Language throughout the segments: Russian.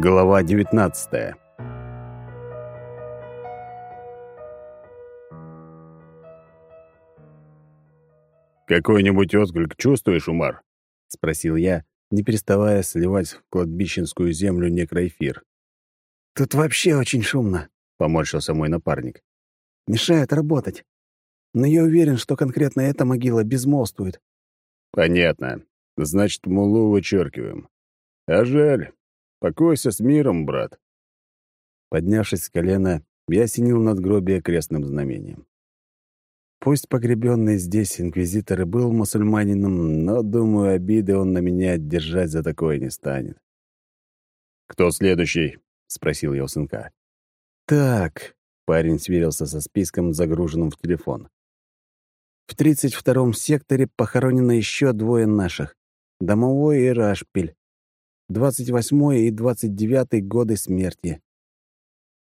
Глава 19 «Какой-нибудь отклик чувствуешь, Умар?» — спросил я, не переставая сливать в кладбищенскую землю некроэфир. «Тут вообще очень шумно», — поморщился мой напарник. «Мешает работать. Но я уверен, что конкретно эта могила безмолвствует». «Понятно. Значит, мулу вычеркиваем. А жаль. Покойся с миром, брат». Поднявшись с колена, я осенил надгробие крестным знамением. Пусть погребенный здесь инквизитор и был мусульманином, но, думаю, обиды он на меня держать за такое не станет. «Кто следующий?» — спросил я у сынка. «Так», — парень сверился со списком, загруженным в телефон. «В 32-м секторе похоронено еще двое наших — Домовой и Рашпиль. 28-й и 29-й годы смерти».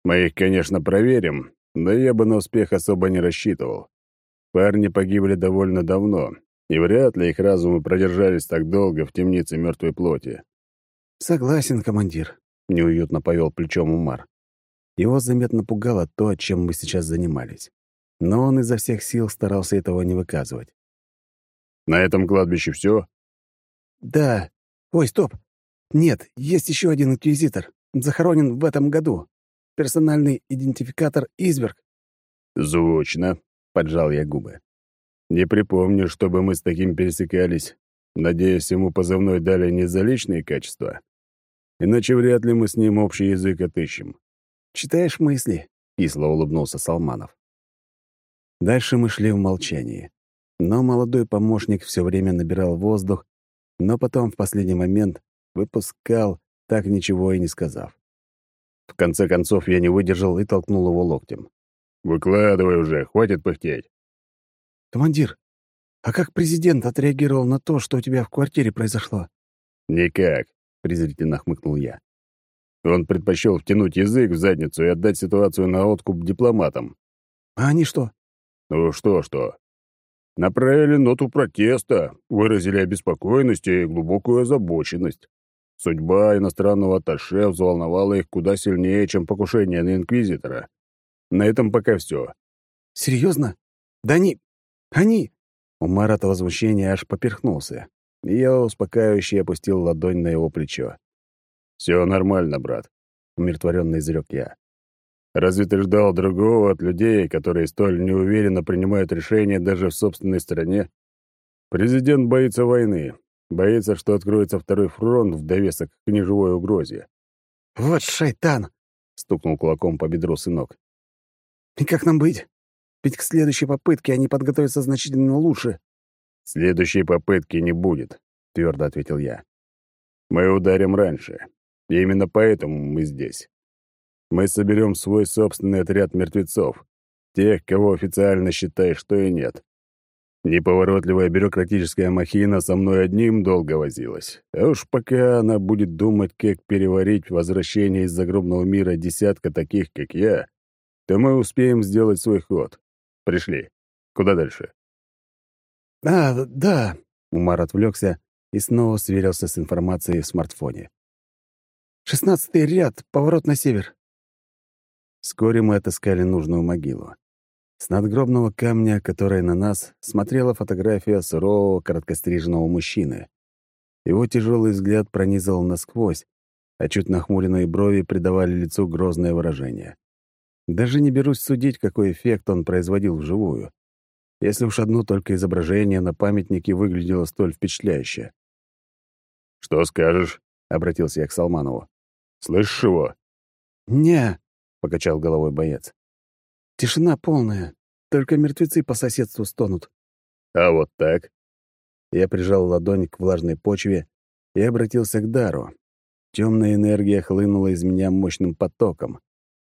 «Мы их, конечно, проверим, но я бы на успех особо не рассчитывал. Парни погибли довольно давно, и вряд ли их разумы продержались так долго в темнице мертвой плоти. «Согласен, командир», — неуютно повел плечом Умар. Его заметно пугало то, чем мы сейчас занимались. Но он изо всех сил старался этого не выказывать. «На этом кладбище все? «Да. Ой, стоп. Нет, есть еще один инквизитор. Захоронен в этом году. Персональный идентификатор «Изверг». «Звучно», Поджал я губы. Не припомню, чтобы мы с таким пересекались. Надеюсь, ему позывной дали не за личные качества. Иначе вряд ли мы с ним общий язык отыщем. «Читаешь мысли?» — кисло улыбнулся Салманов. Дальше мы шли в молчании. Но молодой помощник все время набирал воздух, но потом в последний момент выпускал, так ничего и не сказав. В конце концов я не выдержал и толкнул его локтем. «Выкладывай уже, хватит пыхтеть». «Командир, а как президент отреагировал на то, что у тебя в квартире произошло?» «Никак», — презрительно хмыкнул я. Он предпочел втянуть язык в задницу и отдать ситуацию на откуп дипломатам. «А они что?» «Ну что-что?» Направили ноту протеста, выразили обеспокоенность и глубокую озабоченность. Судьба иностранного атташе взволновала их куда сильнее, чем покушение на инквизитора. На этом пока все. Серьезно? Да они... Они... Умар от возмущения аж поперхнулся. Я успокаивающе опустил ладонь на его плечо. Все нормально, брат», — умиротворенно изрек я. «Разве ты ждал другого от людей, которые столь неуверенно принимают решения даже в собственной стране? Президент боится войны, боится, что откроется второй фронт в довесок к неживой угрозе». «Вот шайтан!» — стукнул кулаком по бедру сынок. И как нам быть? Ведь к следующей попытке они подготовятся значительно лучше. Следующей попытки не будет, твердо ответил я. Мы ударим раньше. И именно поэтому мы здесь. Мы соберем свой собственный отряд мертвецов, тех, кого официально считаешь, что и нет. Неповоротливая бюрократическая махина со мной одним долго возилась. А уж пока она будет думать, как переварить возвращение из загробного мира десятка таких, как я, то мы успеем сделать свой ход. Пришли. Куда дальше? «А, да», — Умар отвлекся и снова сверился с информацией в смартфоне. «Шестнадцатый ряд, поворот на север». Вскоре мы отыскали нужную могилу. С надгробного камня, которая на нас, смотрела фотография сурового короткостриженного мужчины. Его тяжелый взгляд пронизывал насквозь, а чуть нахмуренные брови придавали лицу грозное выражение. Даже не берусь судить, какой эффект он производил вживую. Если уж одно только изображение на памятнике выглядело столь впечатляюще. «Что скажешь?» — обратился я к Салманову. «Слышишь его?» «Не», — покачал головой боец. «Тишина полная. Только мертвецы по соседству стонут». «А вот так?» Я прижал ладонь к влажной почве и обратился к дару. Темная энергия хлынула из меня мощным потоком.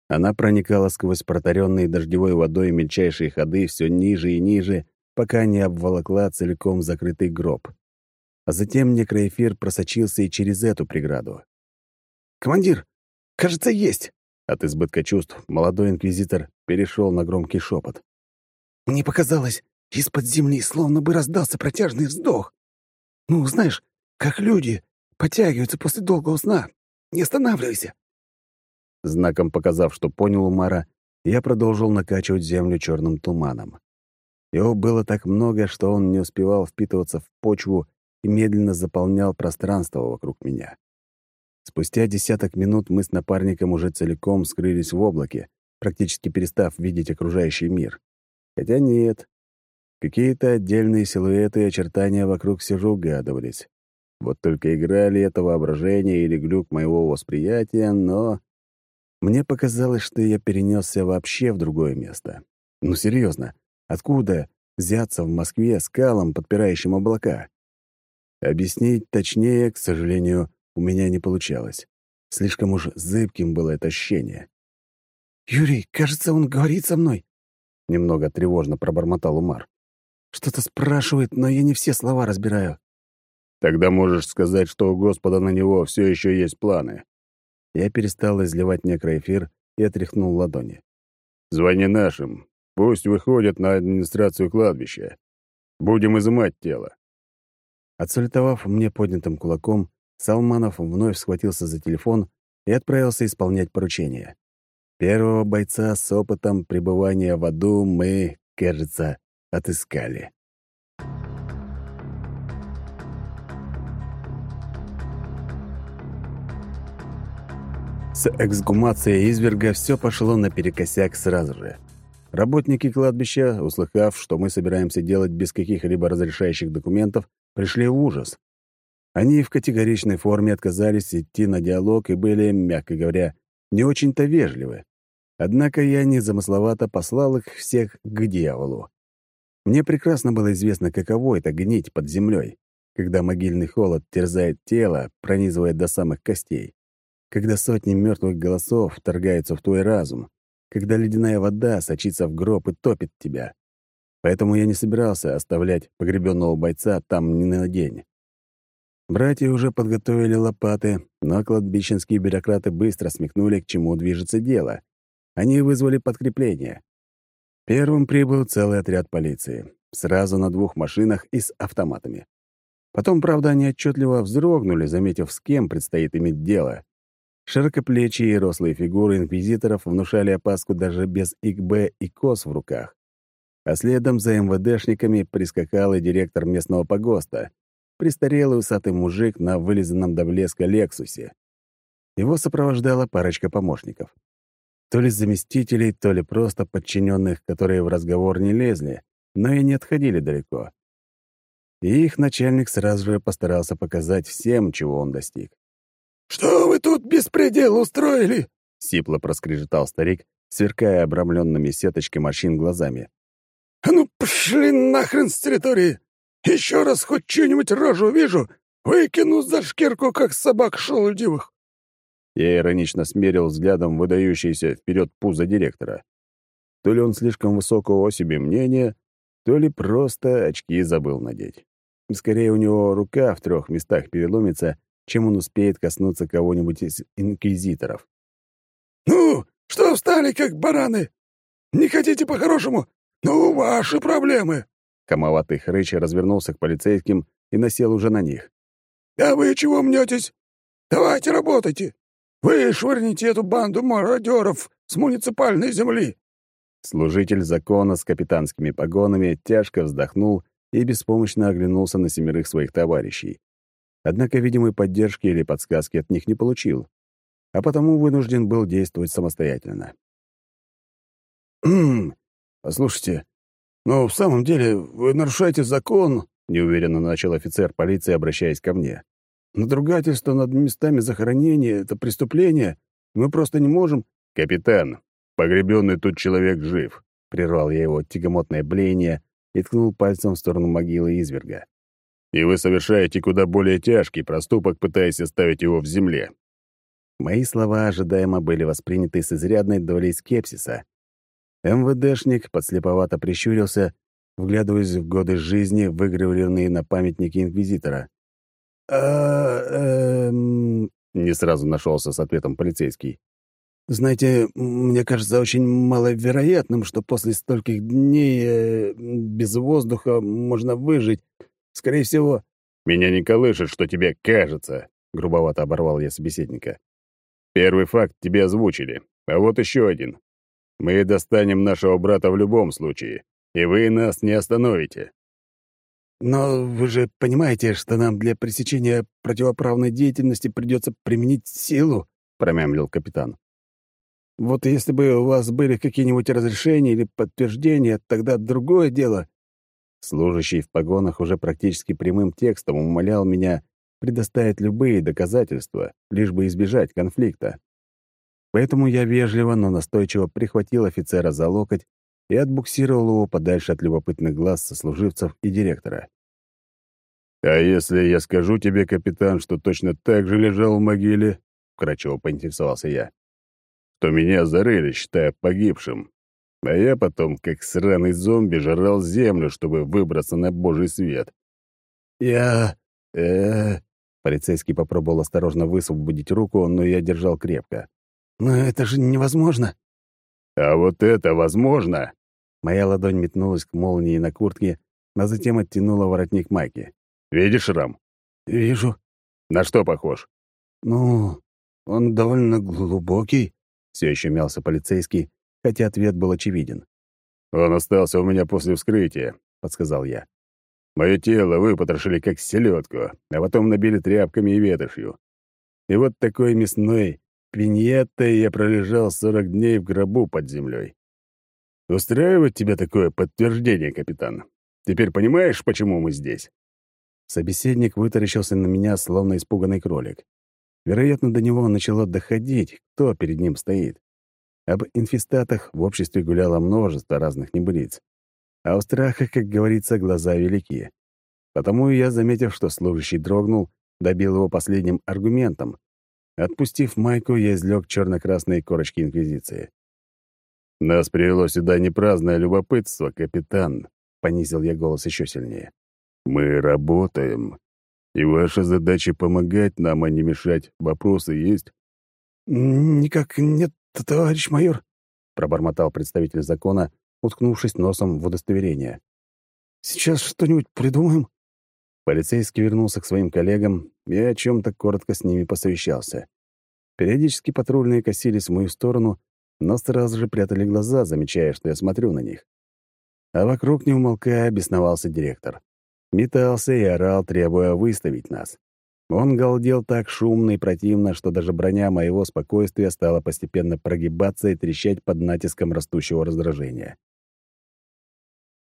Она проникала сквозь протаренные дождевой водой мельчайшие ходы все ниже и ниже, пока не обволокла целиком закрытый гроб. А затем некроэфир просочился и через эту преграду. «Командир, кажется, есть!» От избытка чувств молодой инквизитор перешел на громкий шепот. «Мне показалось, из-под земли словно бы раздался протяжный вздох. Ну, знаешь, как люди потягиваются после долгого сна. Не останавливайся!» Знаком показав, что понял Умара, я продолжил накачивать землю черным туманом. Его было так много, что он не успевал впитываться в почву и медленно заполнял пространство вокруг меня. Спустя десяток минут мы с напарником уже целиком скрылись в облаке, практически перестав видеть окружающий мир. Хотя нет. Какие-то отдельные силуэты и очертания вокруг все угадывались. Вот только играли это воображение или глюк моего восприятия, но... Мне показалось, что я перенесся вообще в другое место. Ну, серьезно, откуда взяться в Москве скалам, подпирающим облака? Объяснить точнее, к сожалению, у меня не получалось. Слишком уж зыбким было это ощущение. «Юрий, кажется, он говорит со мной», — немного тревожно пробормотал Умар. «Что-то спрашивает, но я не все слова разбираю». «Тогда можешь сказать, что у Господа на него все еще есть планы». Я перестал изливать некроэфир и отряхнул ладони. «Звони нашим. Пусть выходят на администрацию кладбища. Будем изымать тело». Отсультовав мне поднятым кулаком, Салманов вновь схватился за телефон и отправился исполнять поручение. Первого бойца с опытом пребывания в аду мы, кажется, отыскали. С эксгумацией изверга все пошло наперекосяк сразу же. Работники кладбища, услыхав, что мы собираемся делать без каких-либо разрешающих документов, пришли в ужас. Они в категоричной форме отказались идти на диалог и были, мягко говоря, не очень-то вежливы. Однако я незамысловато послал их всех к дьяволу. Мне прекрасно было известно, каково это гнить под землей, когда могильный холод терзает тело, пронизывая до самых костей, когда сотни мертвых голосов вторгаются в твой разум, когда ледяная вода сочится в гроб и топит тебя. Поэтому я не собирался оставлять погребенного бойца там ни на день. Братья уже подготовили лопаты, но кладбищенские бюрократы быстро смекнули, к чему движется дело. Они вызвали подкрепление. Первым прибыл целый отряд полиции. Сразу на двух машинах и с автоматами. Потом, правда, они отчетливо вздрогнули, заметив, с кем предстоит иметь дело. Широкоплечие и рослые фигуры инквизиторов внушали опаску даже без ИКБ и КОС в руках. А следом за МВДшниками прискакал и директор местного погоста, престарелый усатый мужик на вылизанном до блеска «Лексусе». Его сопровождала парочка помощников. То ли заместителей, то ли просто подчиненных, которые в разговор не лезли, но и не отходили далеко. И их начальник сразу же постарался показать всем, чего он достиг. «Что вы тут беспредел устроили?» — сипло проскрежетал старик, сверкая обрамленными сеточкой морщин глазами. «А ну, пошли нахрен с территории! Еще раз хоть что-нибудь рожу вижу, выкину за шкирку, как собак шелудивых!» Я иронично смерил взглядом выдающийся вперед пузо директора. То ли он слишком высокого о себе мнения, то ли просто очки забыл надеть. Скорее, у него рука в трех местах переломится, чем он успеет коснуться кого-нибудь из инквизиторов. «Ну, что встали, как бараны? Не хотите по-хорошему? Ну, ваши проблемы!» Хамоватый хрыч развернулся к полицейским и насел уже на них. «А вы чего мнетесь? Давайте работайте! Вы швырните эту банду мародеров с муниципальной земли!» Служитель закона с капитанскими погонами тяжко вздохнул и беспомощно оглянулся на семерых своих товарищей. Однако видимой поддержки или подсказки от них не получил, а потому вынужден был действовать самостоятельно. «Послушайте, но в самом деле вы нарушаете закон», — неуверенно начал офицер полиции, обращаясь ко мне. «Надругательство над местами захоронения — это преступление. Мы просто не можем...» «Капитан, погребенный тут человек жив», — прервал я его тягомотное блеяние и ткнул пальцем в сторону могилы изверга. «И вы совершаете куда более тяжкий проступок, пытаясь оставить его в земле». Мои слова ожидаемо были восприняты с изрядной долей скепсиса, МВДшник подслеповато прищурился, вглядываясь в годы жизни, выгравированные на памятнике инквизитора. «А, эм...» — не сразу нашелся с ответом полицейский. «Знаете, мне кажется очень маловероятным, что после стольких дней э, без воздуха можно выжить. Скорее всего...» «Меня не колышет, что тебе кажется», — грубовато оборвал я собеседника. Первый факт тебе озвучили, а вот еще один. Мы достанем нашего брата в любом случае, и вы нас не остановите. Но вы же понимаете, что нам для пресечения противоправной деятельности придется применить силу, промямлил капитан. Вот если бы у вас были какие-нибудь разрешения или подтверждения, тогда другое дело. Служащий в погонах уже практически прямым текстом умолял меня предоставить любые доказательства, лишь бы избежать конфликта. Поэтому я вежливо, но настойчиво прихватил офицера за локоть и отбуксировал его подальше от любопытных глаз сослуживцев и директора. «А если я скажу тебе, капитан, что точно так же лежал в могиле?» — вкратчиво поинтересовался я. «То меня зарыли, считая погибшим, а я потом, как сраный зомби, жрал землю, чтобы выбраться на божий свет». «Я... э Полицейский попробовал осторожно высвободить руку, но я держал крепко. «Но это же невозможно!» «А вот это возможно!» Моя ладонь метнулась к молнии на куртке, а затем оттянула воротник майки. «Видишь шрам?» «Вижу». «На что похож?» «Ну, он довольно глубокий», — все еще мялся полицейский, хотя ответ был очевиден. «Он остался у меня после вскрытия», — подсказал я. «Мое тело выпотрошили как селедку, а потом набили тряпками и ветошью. И вот такой мясной пиньеттой я пролежал сорок дней в гробу под землей. Устраивает тебя такое подтверждение, капитан? Теперь понимаешь, почему мы здесь?» Собеседник вытаращился на меня, словно испуганный кролик. Вероятно, до него начало доходить, кто перед ним стоит. Об инфестатах в обществе гуляло множество разных небылиц. А у страха, как говорится, глаза велики. Потому я, заметив, что служащий дрогнул, добил его последним аргументом. Отпустив майку, я излег черно-красные корочки Инквизиции. «Нас привело сюда не праздное любопытство, капитан», — понизил я голос еще сильнее. «Мы работаем, и ваша задача — помогать нам, а не мешать. Вопросы есть?» «Никак нет, товарищ майор», — пробормотал представитель закона, уткнувшись носом в удостоверение. «Сейчас что-нибудь придумаем?» Полицейский вернулся к своим коллегам и о чем то коротко с ними посовещался. Периодически патрульные косились в мою сторону, но сразу же прятали глаза, замечая, что я смотрю на них. А вокруг, не умолкая, бесновался директор. Метался и орал, требуя выставить нас. Он галдел так шумно и противно, что даже броня моего спокойствия стала постепенно прогибаться и трещать под натиском растущего раздражения.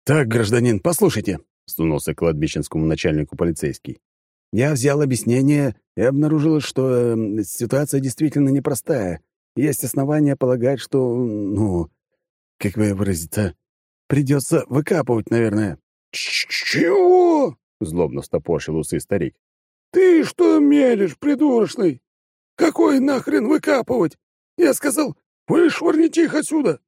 «Так, гражданин, послушайте», — сунулся к кладбищенскому начальнику полицейский. «Я взял объяснение и обнаружил, что э, ситуация действительно непростая. Есть основания полагать, что, ну, как бы выразиться, придется выкапывать, наверное». «Чего?» — злобно стопорщил усы старик. «Ты что мелешь, придурочный? Какой нахрен выкапывать? Я сказал, вы швырните их отсюда!»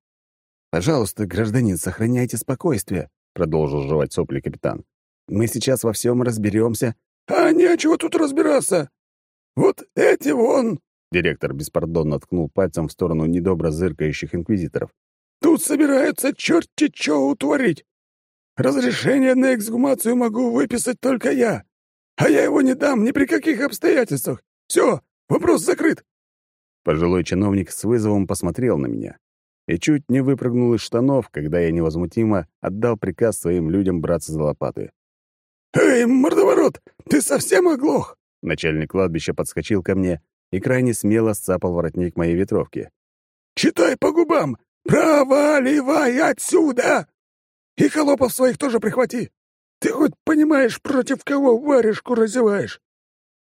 «Пожалуйста, гражданин, сохраняйте спокойствие», — продолжил жевать сопли капитан. «Мы сейчас во всем разберемся». «А нечего тут разбираться! Вот эти вон!» Директор беспардонно ткнул пальцем в сторону недобро зыркающих инквизиторов. «Тут собираются черти что утворить! Разрешение на эксгумацию могу выписать только я, а я его не дам ни при каких обстоятельствах. Все, вопрос закрыт». Пожилой чиновник с вызовом посмотрел на меня и чуть не выпрыгнул из штанов, когда я невозмутимо отдал приказ своим людям браться за лопаты. «Эй, мордоворот, ты совсем оглох?» Начальник кладбища подскочил ко мне и крайне смело сцапал воротник моей ветровки. «Читай по губам! Проваливай отсюда!» И холопов своих тоже прихвати. Ты хоть понимаешь, против кого варежку разеваешь?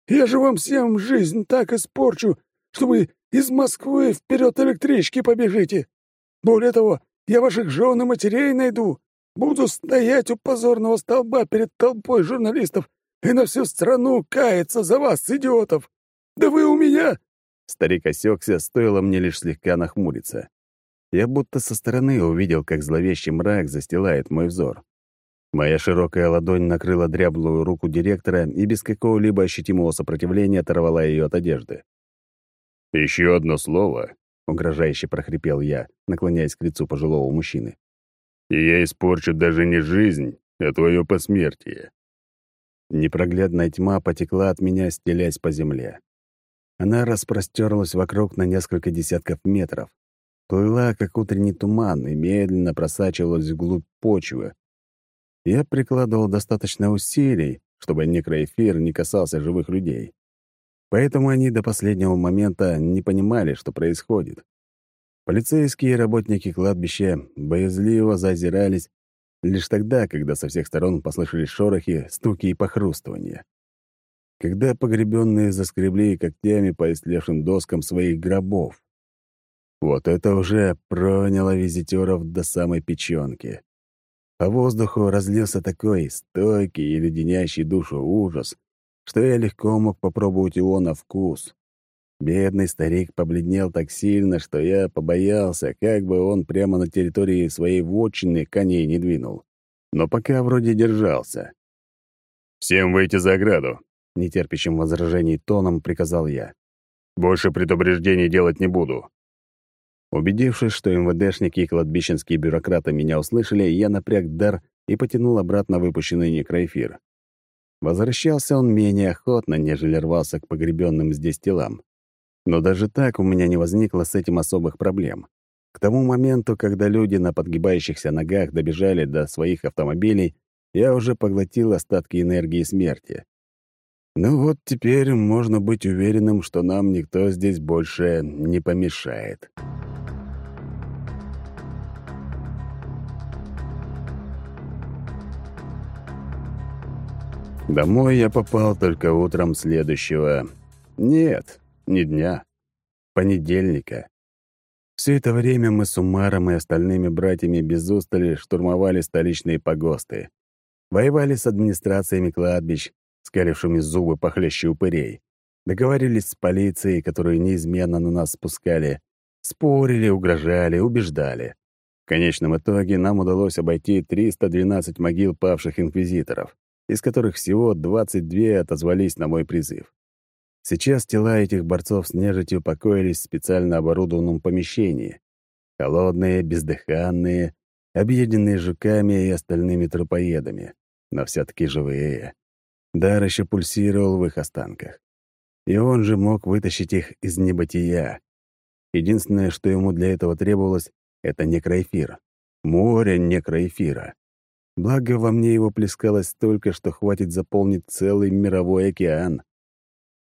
Я же вам всем жизнь так испорчу, что вы из Москвы вперед электрички побежите. Более того, я ваших жен и матерей найду. Буду стоять у позорного столба перед толпой журналистов и на всю страну каяться за вас, идиотов. Да вы у меня...» Старик осекся, стоило мне лишь слегка нахмуриться. Я будто со стороны увидел, как зловещий мрак застилает мой взор. Моя широкая ладонь накрыла дряблую руку директора и без какого-либо ощутимого сопротивления оторвала ее от одежды. «Еще одно слово», — угрожающе прохрипел я, наклоняясь к лицу пожилого мужчины. «И я испорчу даже не жизнь, а твое посмертие». Непроглядная тьма потекла от меня, стелясь по земле. она распростерлась вокруг на несколько десятков метров. Плыла, как утренний туман, и медленно просачивалась вглубь почвы. Я прикладывал достаточно усилий, чтобы некроэфир не касался живых людей. Поэтому они до последнего момента не понимали, что происходит. Полицейские и работники кладбища боязливо зазирались лишь тогда, когда со всех сторон послышались шорохи, стуки и похрустывания. Когда погребенные заскребли когтями по истлевшим доскам своих гробов. Вот это уже проняло визитеров до самой печенки. По воздуху разлился такой стойкий и леденящий душу ужас, что я легко мог попробовать его на вкус. Бедный старик побледнел так сильно, что я побоялся, как бы он прямо на территории своей вотчины коней не двинул. Но пока вроде держался. «Всем выйти за ограду», — нетерпящим возражений тоном приказал я. «Больше предупреждений делать не буду». Убедившись, что МВДшники и кладбищенские бюрократы меня услышали, я напряг дар и потянул обратно выпущенный некроэфир. Возвращался он менее охотно, нежели рвался к погребенным здесь телам. Но даже так у меня не возникло с этим особых проблем. К тому моменту, когда люди на подгибающихся ногах добежали до своих автомобилей, я уже поглотил остатки энергии смерти. Ну вот теперь можно быть уверенным, что нам никто здесь больше не помешает. Домой я попал только утром следующего... Нет, не дня. Понедельника. Все это время мы с Умаром и остальными братьями без устали штурмовали столичные погосты. Воевали с администрациями кладбищ, скалившими зубы похлеще упырей. Договорились с полицией, которую неизменно на нас спускали. Спорили, угрожали, убеждали. В конечном итоге нам удалось обойти 312 могил павших инквизиторов, из которых всего 22 отозвались на мой призыв. Сейчас тела этих борцов с нежитью покоились в специально оборудованном помещении. Холодные, бездыханные, объеденные жуками и остальными трупоедами, но все таки живые. Дар еще пульсировал в их останках. И он же мог вытащить их из небытия. Единственное, что ему для этого требовалось, — это некроэфир. Море некроэфира. Благо, во мне его плескалось столько, что хватит заполнить целый мировой океан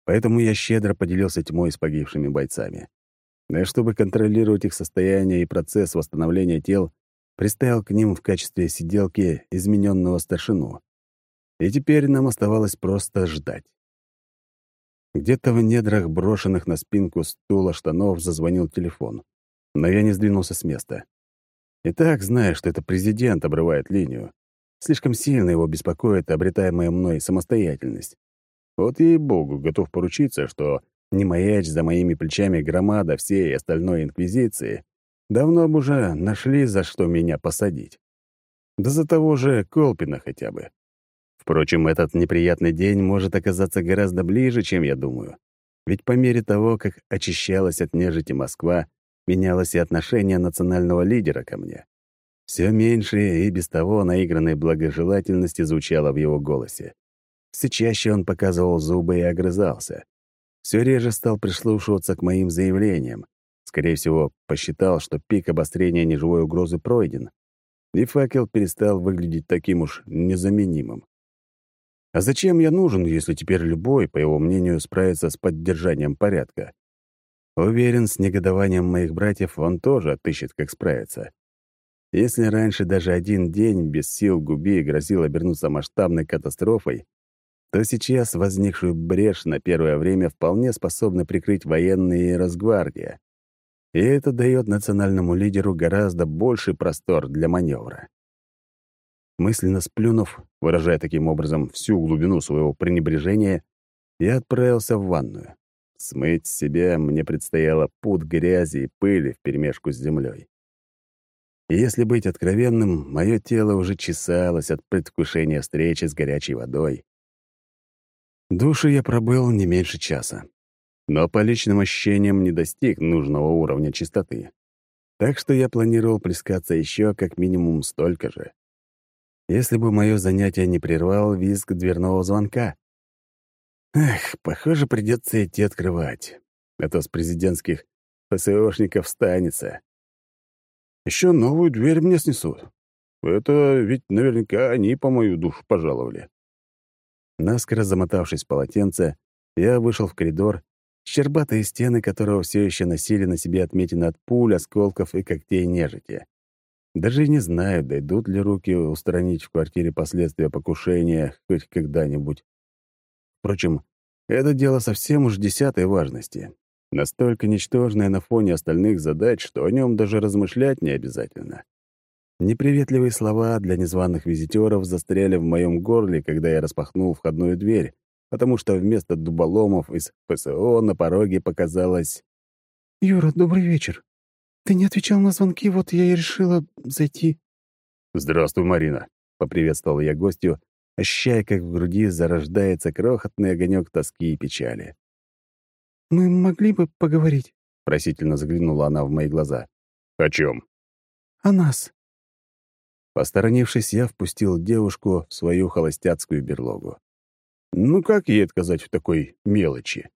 поэтому я щедро поделился тьмой с погибшими бойцами. Да и чтобы контролировать их состояние и процесс восстановления тел, приставил к ним в качестве сиделки измененного старшину. И теперь нам оставалось просто ждать. Где-то в недрах брошенных на спинку стула штанов зазвонил телефон, но я не сдвинулся с места. И так, зная, что это президент обрывает линию, слишком сильно его беспокоит обретаемая мной самостоятельность. Вот ей-богу, готов поручиться, что не маяч за моими плечами громада всей остальной инквизиции, давно бы уже нашли, за что меня посадить. Да за того же Колпина хотя бы. Впрочем, этот неприятный день может оказаться гораздо ближе, чем я думаю. Ведь по мере того, как очищалась от нежити Москва, менялось и отношение национального лидера ко мне. Все меньше и без того наигранной благожелательности звучало в его голосе. Все чаще он показывал зубы и огрызался. Все реже стал прислушиваться к моим заявлениям. Скорее всего, посчитал, что пик обострения неживой угрозы пройден, и факел перестал выглядеть таким уж незаменимым. А зачем я нужен, если теперь любой, по его мнению, справится с поддержанием порядка? Уверен, с негодованием моих братьев он тоже отыщет, как справиться. Если раньше даже один день без сил Губи грозил обернуться масштабной катастрофой, то сейчас возникшую брешь на первое время вполне способны прикрыть военные и Росгвардия. И это дает национальному лидеру гораздо больший простор для маневра. Мысленно сплюнув, выражая таким образом всю глубину своего пренебрежения, я отправился в ванную. Смыть с себя мне предстояло путь грязи и пыли вперемешку с землей. И если быть откровенным, мое тело уже чесалось от предвкушения встречи с горячей водой. Души я пробыл не меньше часа. Но по личным ощущениям не достиг нужного уровня чистоты. Так что я планировал плескаться еще как минимум столько же. Если бы мое занятие не прервал визг дверного звонка. Эх, похоже, придется идти открывать. Это с президентских ПСОшников станется. Еще новую дверь мне снесут. Это ведь наверняка они по мою душу пожаловали. Наскоро замотавшись в полотенце, я вышел в коридор, щербатые стены которого все еще носили на себе отметины от пуль, осколков и когтей нежити. Даже не знаю, дойдут ли руки устранить в квартире последствия покушения хоть когда-нибудь. Впрочем, это дело совсем уж десятой важности. Настолько ничтожное на фоне остальных задач, что о нем даже размышлять не обязательно. Неприветливые слова для незваных визитеров застряли в моем горле, когда я распахнул входную дверь, потому что вместо дуболомов из ПСО на пороге показалось... «Юра, добрый вечер. Ты не отвечал на звонки, вот я и решила зайти». «Здравствуй, Марина», — поприветствовал я гостью, ощущая, как в груди зарождается крохотный огонек тоски и печали. «Мы могли бы поговорить?» — просительно заглянула она в мои глаза. «О чем?» «О нас». Посторонившись, я впустил девушку в свою холостяцкую берлогу. Ну как ей отказать в такой мелочи?